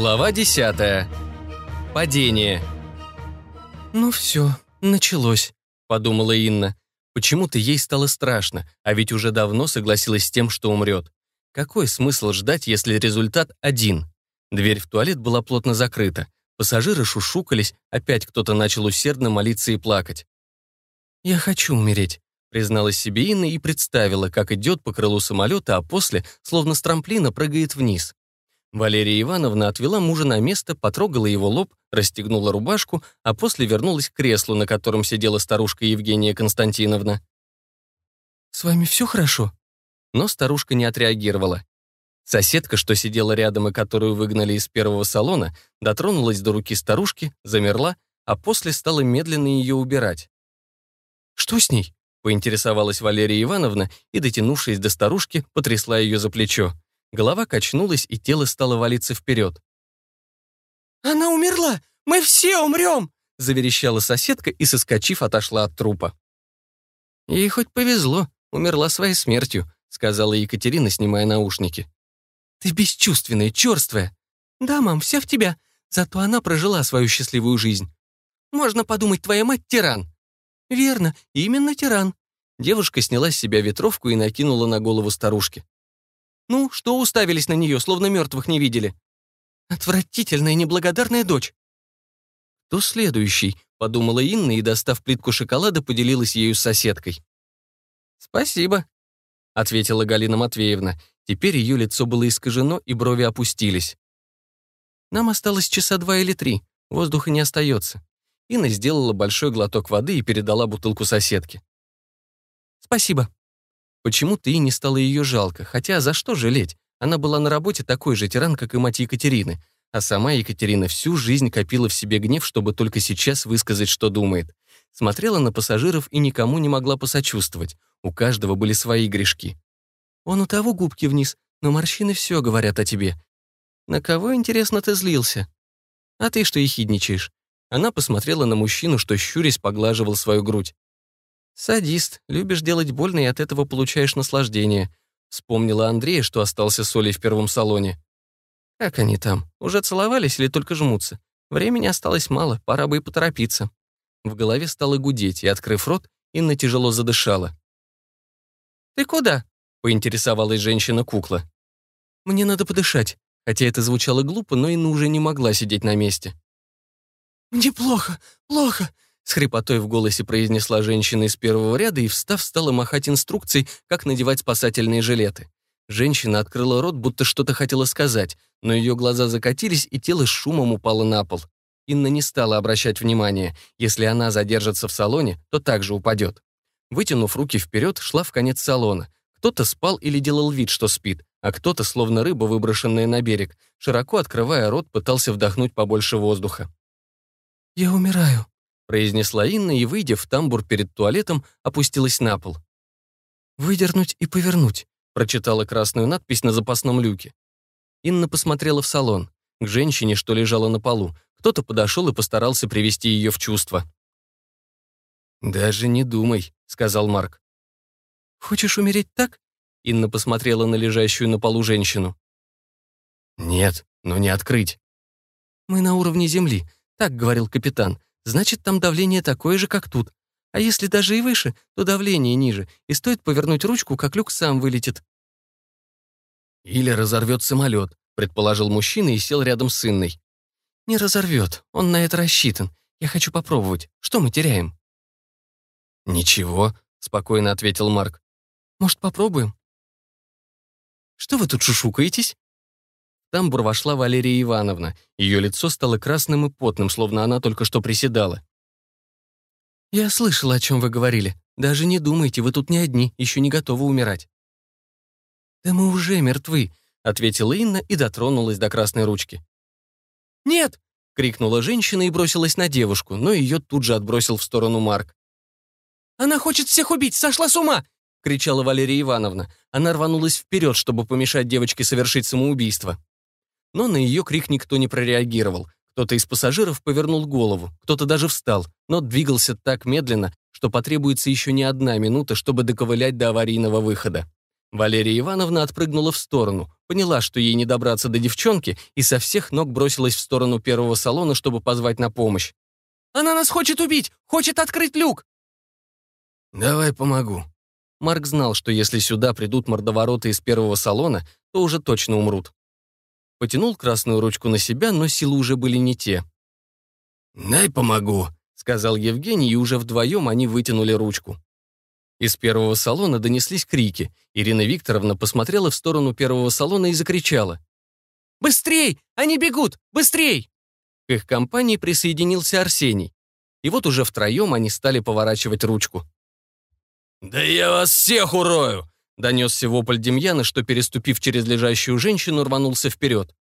Глава 10. Падение. «Ну все, началось», — подумала Инна. Почему-то ей стало страшно, а ведь уже давно согласилась с тем, что умрет. Какой смысл ждать, если результат один? Дверь в туалет была плотно закрыта. Пассажиры шушукались, опять кто-то начал усердно молиться и плакать. «Я хочу умереть», — призналась себе Инна и представила, как идет по крылу самолета, а после, словно с трамплина, прыгает вниз. Валерия Ивановна отвела мужа на место, потрогала его лоб, расстегнула рубашку, а после вернулась к креслу, на котором сидела старушка Евгения Константиновна. «С вами все хорошо?» Но старушка не отреагировала. Соседка, что сидела рядом и которую выгнали из первого салона, дотронулась до руки старушки, замерла, а после стала медленно ее убирать. «Что с ней?» — поинтересовалась Валерия Ивановна и, дотянувшись до старушки, потрясла ее за плечо. Голова качнулась, и тело стало валиться вперед. «Она умерла! Мы все умрем!» заверещала соседка и, соскочив, отошла от трупа. «Ей хоть повезло, умерла своей смертью», сказала Екатерина, снимая наушники. «Ты бесчувственная, черствая!» «Да, мам, вся в тебя. Зато она прожила свою счастливую жизнь. Можно подумать, твоя мать тиран». «Верно, именно тиран». Девушка сняла с себя ветровку и накинула на голову старушки. Ну, что уставились на нее, словно мертвых не видели? Отвратительная неблагодарная дочь. Кто следующий? Подумала Инна и, достав плитку шоколада, поделилась ею с соседкой. «Спасибо», — ответила Галина Матвеевна. Теперь ее лицо было искажено, и брови опустились. «Нам осталось часа два или три. Воздуха не остается». Инна сделала большой глоток воды и передала бутылку соседке. «Спасибо», Почему-то и не стало ее жалко, хотя за что жалеть? Она была на работе такой же тиран, как и мать Екатерины. А сама Екатерина всю жизнь копила в себе гнев, чтобы только сейчас высказать, что думает. Смотрела на пассажиров и никому не могла посочувствовать. У каждого были свои грешки. «Он у того губки вниз, но морщины все говорят о тебе. На кого, интересно, ты злился? А ты что ехидничаешь?» Она посмотрела на мужчину, что щурясь поглаживал свою грудь. «Садист, любишь делать больно и от этого получаешь наслаждение», вспомнила Андрея, что остался с Олей в первом салоне. «Как они там? Уже целовались или только жмутся? Времени осталось мало, пора бы и поторопиться». В голове стало гудеть, и, открыв рот, Инна тяжело задышала. «Ты куда?» — поинтересовалась женщина-кукла. «Мне надо подышать», хотя это звучало глупо, но Инна уже не могла сидеть на месте. «Мне плохо, плохо», с хрипотой в голосе произнесла женщина из первого ряда и, встав, стала махать инструкцией, как надевать спасательные жилеты. Женщина открыла рот, будто что-то хотела сказать, но ее глаза закатились, и тело с шумом упало на пол. Инна не стала обращать внимания. Если она задержится в салоне, то также упадет. Вытянув руки вперед, шла в конец салона. Кто-то спал или делал вид, что спит, а кто-то, словно рыба, выброшенная на берег, широко открывая рот, пытался вдохнуть побольше воздуха. «Я умираю», произнесла Инна и, выйдя в тамбур перед туалетом, опустилась на пол. «Выдернуть и повернуть», прочитала красную надпись на запасном люке. Инна посмотрела в салон, к женщине, что лежала на полу. Кто-то подошел и постарался привести ее в чувство. «Даже не думай», — сказал Марк. «Хочешь умереть так?» Инна посмотрела на лежащую на полу женщину. «Нет, но не открыть». «Мы на уровне земли», — так говорил капитан значит, там давление такое же, как тут. А если даже и выше, то давление ниже, и стоит повернуть ручку, как люк сам вылетит. «Или разорвет самолет», — предположил мужчина и сел рядом с Инной. «Не разорвет, он на это рассчитан. Я хочу попробовать. Что мы теряем?» «Ничего», — спокойно ответил Марк. «Может, попробуем?» «Что вы тут шушукаетесь?» Тамбур вошла Валерия Ивановна. Ее лицо стало красным и потным, словно она только что приседала. «Я слышала, о чем вы говорили. Даже не думайте, вы тут не одни, еще не готовы умирать». «Да мы уже мертвы», — ответила Инна и дотронулась до красной ручки. «Нет!» — крикнула женщина и бросилась на девушку, но ее тут же отбросил в сторону Марк. «Она хочет всех убить, сошла с ума!» — кричала Валерия Ивановна. Она рванулась вперед, чтобы помешать девочке совершить самоубийство но на ее крик никто не прореагировал. Кто-то из пассажиров повернул голову, кто-то даже встал, но двигался так медленно, что потребуется еще не одна минута, чтобы доковылять до аварийного выхода. Валерия Ивановна отпрыгнула в сторону, поняла, что ей не добраться до девчонки, и со всех ног бросилась в сторону первого салона, чтобы позвать на помощь. «Она нас хочет убить! Хочет открыть люк!» «Давай помогу». Марк знал, что если сюда придут мордовороты из первого салона, то уже точно умрут. Потянул красную ручку на себя, но силы уже были не те. «Дай помогу», — сказал Евгений, и уже вдвоем они вытянули ручку. Из первого салона донеслись крики. Ирина Викторовна посмотрела в сторону первого салона и закричала. «Быстрей! Они бегут! Быстрей!» К их компании присоединился Арсений. И вот уже втроем они стали поворачивать ручку. «Да я вас всех урою!» Донесся вопль Демьяна, что, переступив через лежащую женщину, рванулся вперед.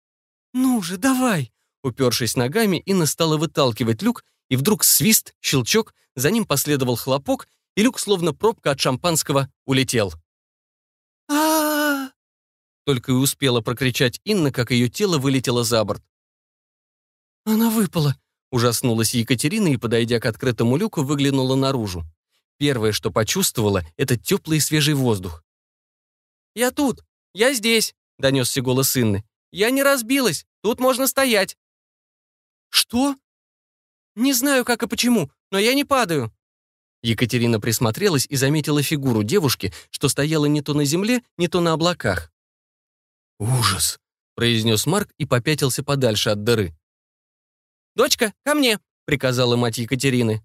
«Ну же, давай!» Упершись ногами, Инна стала выталкивать люк, и вдруг свист, щелчок, за ним последовал хлопок, и люк, словно пробка от шампанского, улетел. а Только и успела прокричать Инна, как ее тело вылетело за борт. «Она выпала», — ужаснулась Екатерина и, подойдя к открытому люку, выглянула наружу. Первое, что почувствовала, — это теплый и свежий воздух. «Я тут! Я здесь!» — донесся голос Инны. «Я не разбилась! Тут можно стоять!» «Что?» «Не знаю, как и почему, но я не падаю!» Екатерина присмотрелась и заметила фигуру девушки, что стояла не то на земле, не то на облаках. «Ужас!» — произнес Марк и попятился подальше от дыры. «Дочка, ко мне!» — приказала мать Екатерины.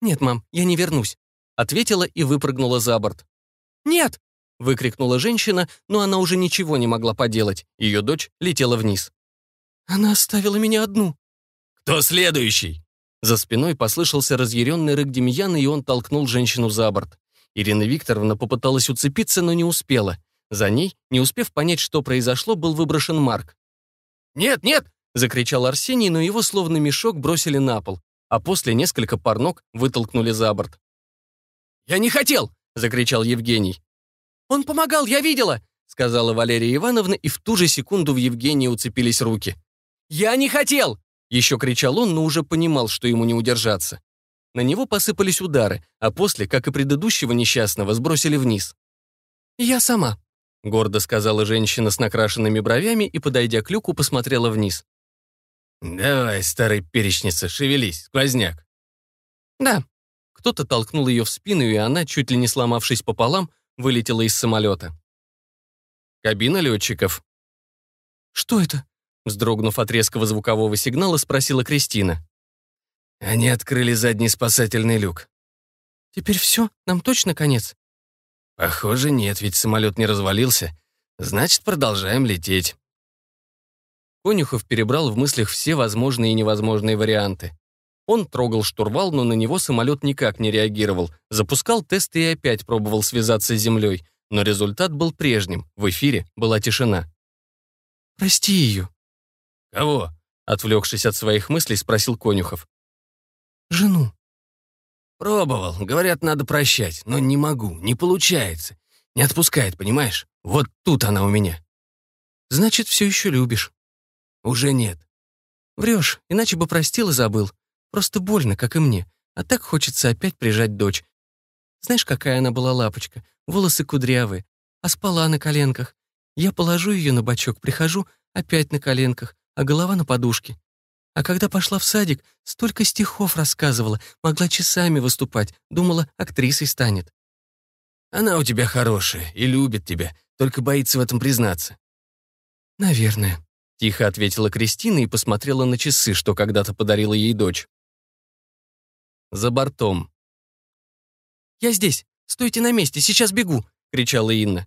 «Нет, мам, я не вернусь», — ответила и выпрыгнула за борт. «Нет!» — выкрикнула женщина, но она уже ничего не могла поделать. Ее дочь летела вниз. «Она оставила меня одну». «Кто следующий?» За спиной послышался разъяренный рык Демьяна, и он толкнул женщину за борт. Ирина Викторовна попыталась уцепиться, но не успела. За ней, не успев понять, что произошло, был выброшен Марк. «Нет, нет!» — закричал Арсений, но его словно мешок бросили на пол, а после несколько пар ног вытолкнули за борт. «Я не хотел!» — закричал Евгений. «Он помогал, я видела!» — сказала Валерия Ивановна, и в ту же секунду в Евгении уцепились руки. «Я не хотел!» Еще кричал он, но уже понимал, что ему не удержаться. На него посыпались удары, а после, как и предыдущего несчастного, сбросили вниз. «Я сама», — гордо сказала женщина с накрашенными бровями и, подойдя к люку, посмотрела вниз. «Давай, старый перечница, шевелись, сквозняк». «Да». Кто-то толкнул ее в спину, и она, чуть ли не сломавшись пополам, вылетела из самолета. Кабина летчиков. «Что это?» Вздрогнув от резкого звукового сигнала, спросила Кристина. Они открыли задний спасательный люк. «Теперь все? Нам точно конец?» «Похоже, нет, ведь самолет не развалился. Значит, продолжаем лететь». Конюхов перебрал в мыслях все возможные и невозможные варианты. Он трогал штурвал, но на него самолет никак не реагировал. Запускал тесты и опять пробовал связаться с землей. Но результат был прежним. В эфире была тишина. «Прости ее», «Кого?» — отвлекшись от своих мыслей, спросил Конюхов. «Жену». «Пробовал. Говорят, надо прощать. Но не могу. Не получается. Не отпускает, понимаешь? Вот тут она у меня». «Значит, все еще любишь». «Уже нет». «Врешь, иначе бы простил и забыл. Просто больно, как и мне. А так хочется опять прижать дочь. Знаешь, какая она была лапочка? Волосы кудрявые. А спала на коленках. Я положу ее на бочок, прихожу, опять на коленках а голова на подушке. А когда пошла в садик, столько стихов рассказывала, могла часами выступать, думала, актрисой станет. Она у тебя хорошая и любит тебя, только боится в этом признаться. Наверное, тихо ответила Кристина и посмотрела на часы, что когда-то подарила ей дочь. За бортом. «Я здесь! Стойте на месте, сейчас бегу!» — кричала Инна.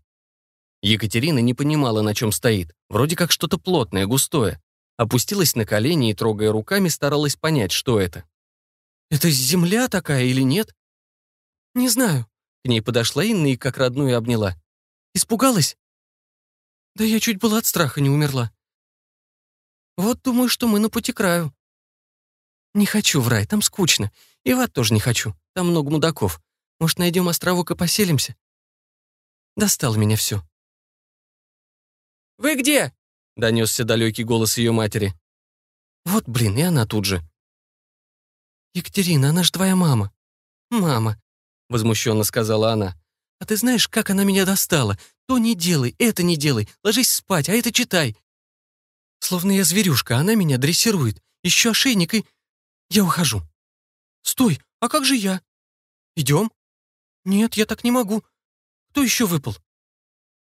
Екатерина не понимала, на чем стоит. Вроде как что-то плотное, густое опустилась на колени и, трогая руками, старалась понять, что это. «Это земля такая или нет?» «Не знаю». К ней подошла Инна и как родную обняла. «Испугалась?» «Да я чуть было от страха не умерла». «Вот думаю, что мы на пути краю». «Не хочу в рай, там скучно. И в ад тоже не хочу, там много мудаков. Может, найдем островок и поселимся?» Достал меня все. «Вы где?» — донесся далекий голос ее матери. «Вот, блин, и она тут же». «Екатерина, она же твоя мама». «Мама», — возмущенно сказала она. «А ты знаешь, как она меня достала? То не делай, это не делай, ложись спать, а это читай. Словно я зверюшка, она меня дрессирует. Еще ошейник и... Я ухожу. Стой, а как же я? Идем? Нет, я так не могу. Кто еще выпал?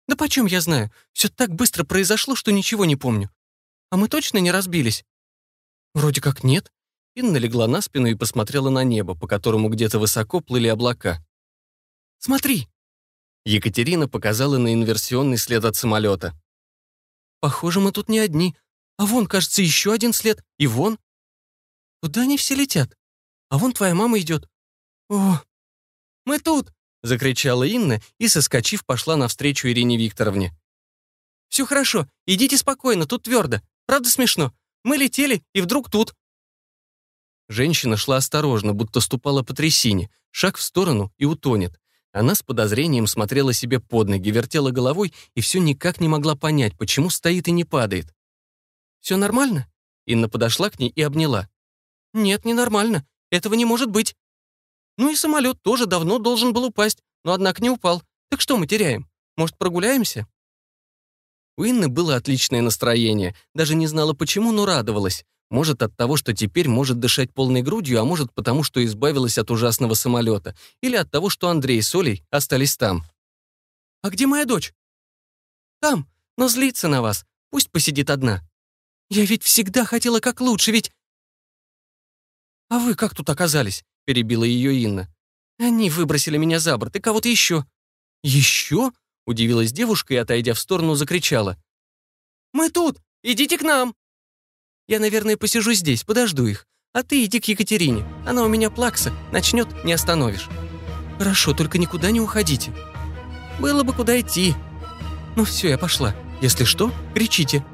Да почем я знаю? Все так быстро произошло, что ничего не помню. А мы точно не разбились? Вроде как нет. Инна легла на спину и посмотрела на небо, по которому где-то высоко плыли облака. «Смотри!» Екатерина показала на инверсионный след от самолета. «Похоже, мы тут не одни. А вон, кажется, еще один след. И вон. Куда они все летят? А вон твоя мама идет. О, мы тут!» — закричала Инна и, соскочив, пошла навстречу Ирине Викторовне. «Все хорошо, идите спокойно, тут твердо. Правда смешно? Мы летели, и вдруг тут...» Женщина шла осторожно, будто ступала по трясине, шаг в сторону и утонет. Она с подозрением смотрела себе под ноги, вертела головой и все никак не могла понять, почему стоит и не падает. «Все нормально?» Инна подошла к ней и обняла. «Нет, не нормально. Этого не может быть». «Ну и самолет тоже давно должен был упасть, но однако не упал. Так что мы теряем? Может, прогуляемся?» У Инны было отличное настроение. Даже не знала почему, но радовалась. Может, от того, что теперь может дышать полной грудью, а может, потому что избавилась от ужасного самолета. Или от того, что Андрей с Олей остались там. «А где моя дочь?» «Там, но злится на вас. Пусть посидит одна». Я ведь всегда хотела как лучше, ведь...» «А вы как тут оказались?» — перебила ее Инна. «Они выбросили меня за борт и кого-то еще». «Еще?» — удивилась девушка и, отойдя в сторону, закричала. «Мы тут! Идите к нам!» «Я, наверное, посижу здесь, подожду их. А ты иди к Екатерине. Она у меня плакса. Начнет, не остановишь». «Хорошо, только никуда не уходите». «Было бы куда идти». «Ну все, я пошла. Если что, кричите.